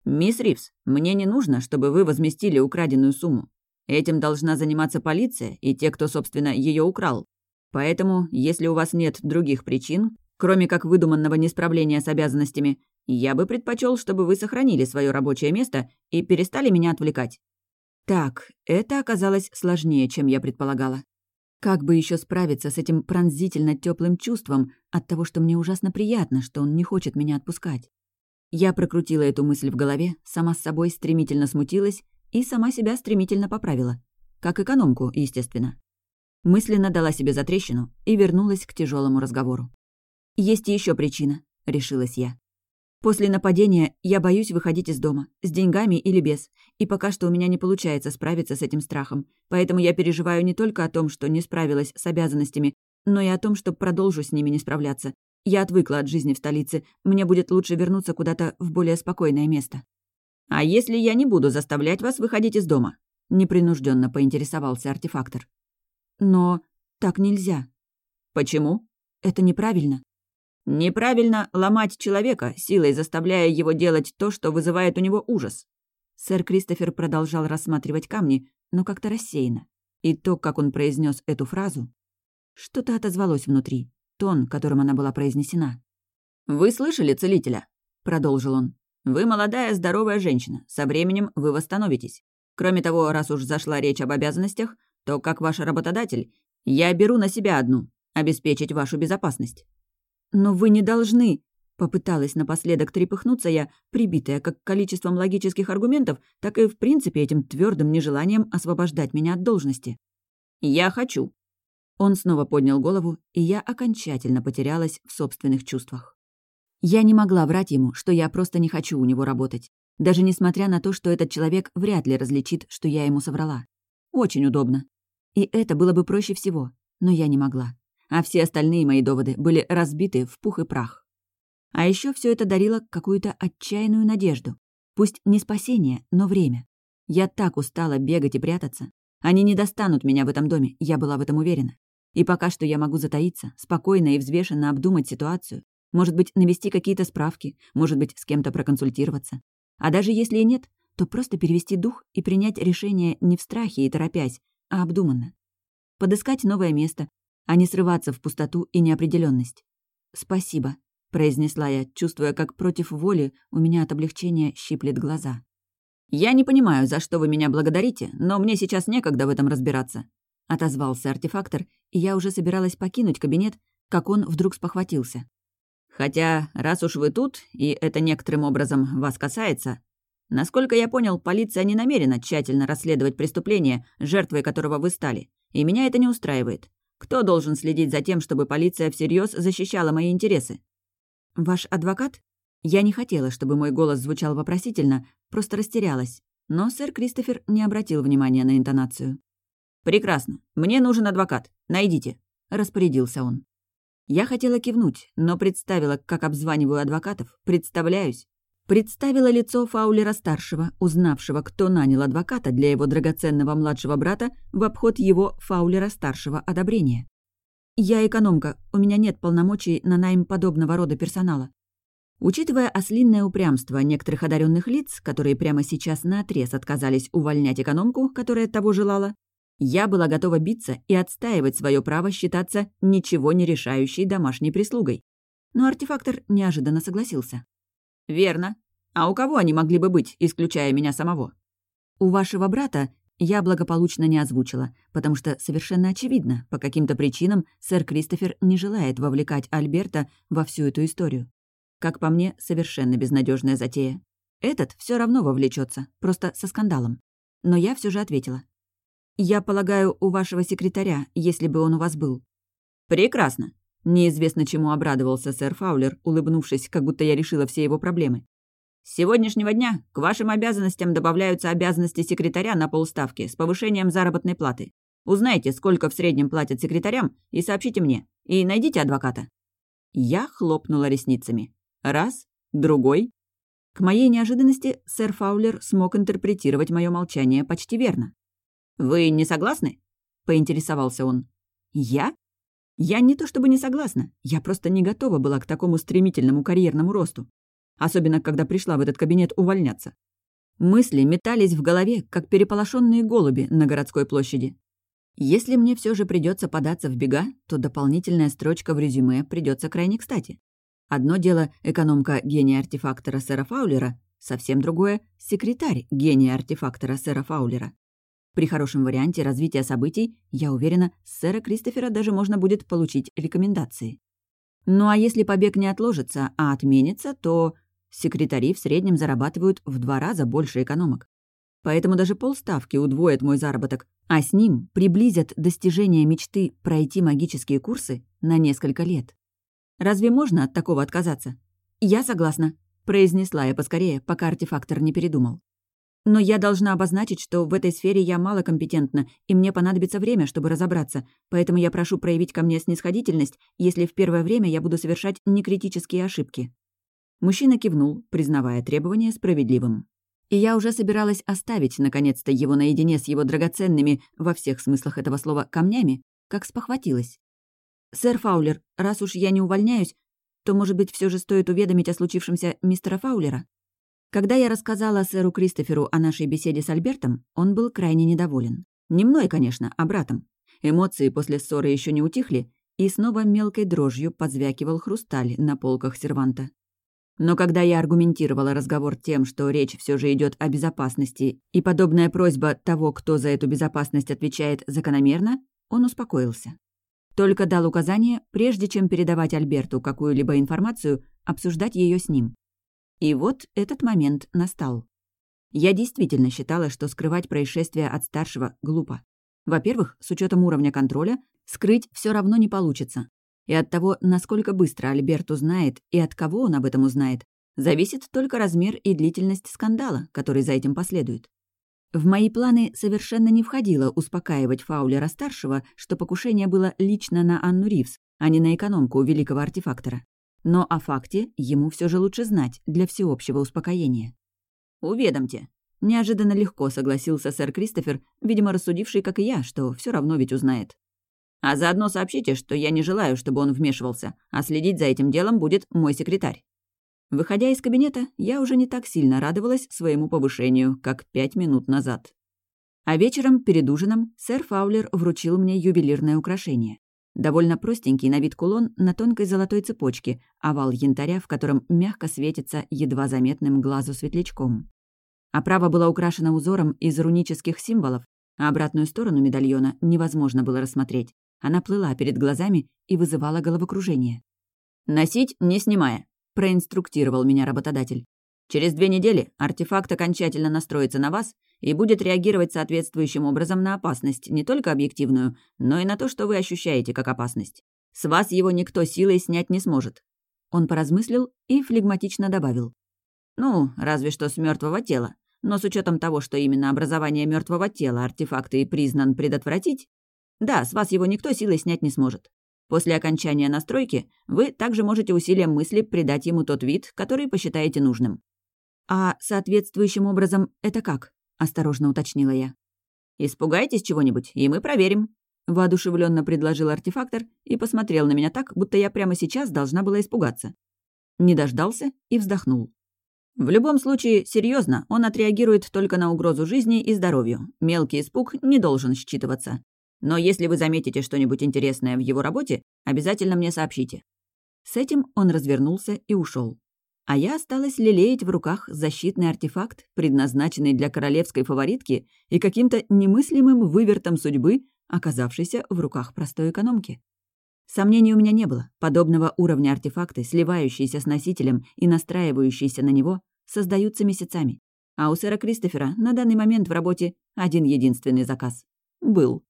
«Мисс Ривз, мне не нужно, чтобы вы возместили украденную сумму. Этим должна заниматься полиция и те, кто, собственно, ее украл. Поэтому, если у вас нет других причин, кроме как выдуманного несправления с обязанностями, я бы предпочел, чтобы вы сохранили свое рабочее место и перестали меня отвлекать». Так, это оказалось сложнее, чем я предполагала. Как бы еще справиться с этим пронзительно теплым чувством от того, что мне ужасно приятно, что он не хочет меня отпускать? Я прокрутила эту мысль в голове, сама с собой стремительно смутилась и сама себя стремительно поправила. Как экономку, естественно. Мысленно дала себе затрещину и вернулась к тяжелому разговору. «Есть еще причина», — решилась я. После нападения я боюсь выходить из дома, с деньгами или без, и пока что у меня не получается справиться с этим страхом, поэтому я переживаю не только о том, что не справилась с обязанностями, но и о том, что продолжу с ними не справляться. Я отвыкла от жизни в столице, мне будет лучше вернуться куда-то в более спокойное место. «А если я не буду заставлять вас выходить из дома?» — непринужденно поинтересовался артефактор. «Но так нельзя». «Почему?» «Это неправильно». Неправильно ломать человека, силой заставляя его делать то, что вызывает у него ужас. Сэр Кристофер продолжал рассматривать камни, но как-то рассеянно. И то, как он произнес эту фразу, что-то отозвалось внутри, тон, которым она была произнесена. «Вы слышали целителя?» — продолжил он. «Вы молодая, здоровая женщина. Со временем вы восстановитесь. Кроме того, раз уж зашла речь об обязанностях, то, как ваш работодатель, я беру на себя одну — обеспечить вашу безопасность. «Но вы не должны!» Попыталась напоследок трепыхнуться я, прибитая как количеством логических аргументов, так и в принципе этим твердым нежеланием освобождать меня от должности. «Я хочу». Он снова поднял голову, и я окончательно потерялась в собственных чувствах. Я не могла врать ему, что я просто не хочу у него работать, даже несмотря на то, что этот человек вряд ли различит, что я ему соврала. Очень удобно. И это было бы проще всего, но я не могла. А все остальные мои доводы были разбиты в пух и прах. А еще все это дарило какую-то отчаянную надежду. Пусть не спасение, но время. Я так устала бегать и прятаться. Они не достанут меня в этом доме, я была в этом уверена. И пока что я могу затаиться, спокойно и взвешенно обдумать ситуацию. Может быть, навести какие-то справки, может быть, с кем-то проконсультироваться. А даже если и нет, то просто перевести дух и принять решение не в страхе и торопясь, а обдуманно. Подыскать новое место, а не срываться в пустоту и неопределенность. «Спасибо», — произнесла я, чувствуя, как против воли у меня от облегчения щиплет глаза. «Я не понимаю, за что вы меня благодарите, но мне сейчас некогда в этом разбираться», — отозвался артефактор, и я уже собиралась покинуть кабинет, как он вдруг спохватился. «Хотя, раз уж вы тут, и это некоторым образом вас касается, насколько я понял, полиция не намерена тщательно расследовать преступление, жертвой которого вы стали, и меня это не устраивает. Кто должен следить за тем, чтобы полиция всерьез защищала мои интересы? Ваш адвокат? Я не хотела, чтобы мой голос звучал вопросительно, просто растерялась. Но сэр Кристофер не обратил внимания на интонацию. «Прекрасно. Мне нужен адвокат. Найдите», — распорядился он. Я хотела кивнуть, но представила, как обзваниваю адвокатов, представляюсь. Представила лицо Фаулера-старшего, узнавшего, кто нанял адвоката для его драгоценного младшего брата в обход его Фаулера-старшего одобрения. «Я экономка, у меня нет полномочий на найм подобного рода персонала. Учитывая ослинное упрямство некоторых одаренных лиц, которые прямо сейчас наотрез отказались увольнять экономку, которая того желала, я была готова биться и отстаивать свое право считаться ничего не решающей домашней прислугой. Но артефактор неожиданно согласился. «Верно. А у кого они могли бы быть, исключая меня самого?» «У вашего брата я благополучно не озвучила, потому что совершенно очевидно, по каким-то причинам сэр Кристофер не желает вовлекать Альберта во всю эту историю. Как по мне, совершенно безнадежная затея. Этот все равно вовлечется, просто со скандалом. Но я все же ответила. «Я полагаю, у вашего секретаря, если бы он у вас был». «Прекрасно. Неизвестно, чему обрадовался сэр Фаулер, улыбнувшись, как будто я решила все его проблемы. «С сегодняшнего дня к вашим обязанностям добавляются обязанности секретаря на полставки с повышением заработной платы. Узнайте, сколько в среднем платят секретарям, и сообщите мне. И найдите адвоката». Я хлопнула ресницами. Раз, другой. К моей неожиданности сэр Фаулер смог интерпретировать мое молчание почти верно. «Вы не согласны?» — поинтересовался он. «Я?» Я не то чтобы не согласна, я просто не готова была к такому стремительному карьерному росту. Особенно, когда пришла в этот кабинет увольняться. Мысли метались в голове, как переполошенные голуби на городской площади. Если мне все же придется податься в бега, то дополнительная строчка в резюме придется крайне кстати. Одно дело — экономка гения-артефактора сэра Фаулера, совсем другое — секретарь гения-артефактора сэра Фаулера. При хорошем варианте развития событий, я уверена, с сэра Кристофера даже можно будет получить рекомендации. Ну а если побег не отложится, а отменится, то секретари в среднем зарабатывают в два раза больше экономок. Поэтому даже полставки удвоят мой заработок, а с ним приблизят достижение мечты пройти магические курсы на несколько лет. Разве можно от такого отказаться? «Я согласна», — произнесла я поскорее, пока артефактор не передумал. Но я должна обозначить, что в этой сфере я малокомпетентна, и мне понадобится время, чтобы разобраться, поэтому я прошу проявить ко мне снисходительность, если в первое время я буду совершать некритические ошибки». Мужчина кивнул, признавая требование справедливым. И я уже собиралась оставить, наконец-то, его наедине с его драгоценными, во всех смыслах этого слова, камнями, как спохватилась. «Сэр Фаулер, раз уж я не увольняюсь, то, может быть, все же стоит уведомить о случившемся мистера Фаулера?» Когда я рассказала сэру Кристоферу о нашей беседе с Альбертом, он был крайне недоволен. Не мной, конечно, а братом. Эмоции после ссоры еще не утихли, и снова мелкой дрожью позвякивал хрусталь на полках серванта. Но когда я аргументировала разговор тем, что речь все же идет о безопасности, и подобная просьба того, кто за эту безопасность отвечает, закономерно, он успокоился. Только дал указание, прежде чем передавать Альберту какую-либо информацию, обсуждать ее с ним. И вот этот момент настал. Я действительно считала, что скрывать происшествие от старшего глупо. Во-первых, с учетом уровня контроля, скрыть все равно не получится. И от того, насколько быстро Альберт узнает и от кого он об этом узнает, зависит только размер и длительность скандала, который за этим последует. В мои планы совершенно не входило успокаивать Фаулера-старшего, что покушение было лично на Анну Ривз, а не на экономку великого артефактора. Но о факте ему все же лучше знать для всеобщего успокоения. «Уведомьте». Неожиданно легко согласился сэр Кристофер, видимо, рассудивший, как и я, что все равно ведь узнает. «А заодно сообщите, что я не желаю, чтобы он вмешивался, а следить за этим делом будет мой секретарь». Выходя из кабинета, я уже не так сильно радовалась своему повышению, как пять минут назад. А вечером, перед ужином, сэр Фаулер вручил мне ювелирное украшение. Довольно простенький на вид кулон на тонкой золотой цепочке, овал янтаря, в котором мягко светится едва заметным глазу светлячком. Оправа была украшена узором из рунических символов, а обратную сторону медальона невозможно было рассмотреть. Она плыла перед глазами и вызывала головокружение. «Носить, не снимая», — проинструктировал меня работодатель. «Через две недели артефакт окончательно настроится на вас и будет реагировать соответствующим образом на опасность, не только объективную, но и на то, что вы ощущаете как опасность. С вас его никто силой снять не сможет». Он поразмыслил и флегматично добавил. «Ну, разве что с мертвого тела. Но с учетом того, что именно образование мертвого тела артефакты признан предотвратить, да, с вас его никто силой снять не сможет. После окончания настройки вы также можете усилием мысли придать ему тот вид, который посчитаете нужным. «А соответствующим образом это как?» — осторожно уточнила я. «Испугайтесь чего-нибудь, и мы проверим», — воодушевленно предложил артефактор и посмотрел на меня так, будто я прямо сейчас должна была испугаться. Не дождался и вздохнул. В любом случае, серьезно, он отреагирует только на угрозу жизни и здоровью. Мелкий испуг не должен считываться. Но если вы заметите что-нибудь интересное в его работе, обязательно мне сообщите». С этим он развернулся и ушел. А я осталась лелеять в руках защитный артефакт, предназначенный для королевской фаворитки и каким-то немыслимым вывертом судьбы, оказавшийся в руках простой экономки. Сомнений у меня не было. Подобного уровня артефакты, сливающиеся с носителем и настраивающиеся на него, создаются месяцами. А у сэра Кристофера на данный момент в работе один единственный заказ. Был.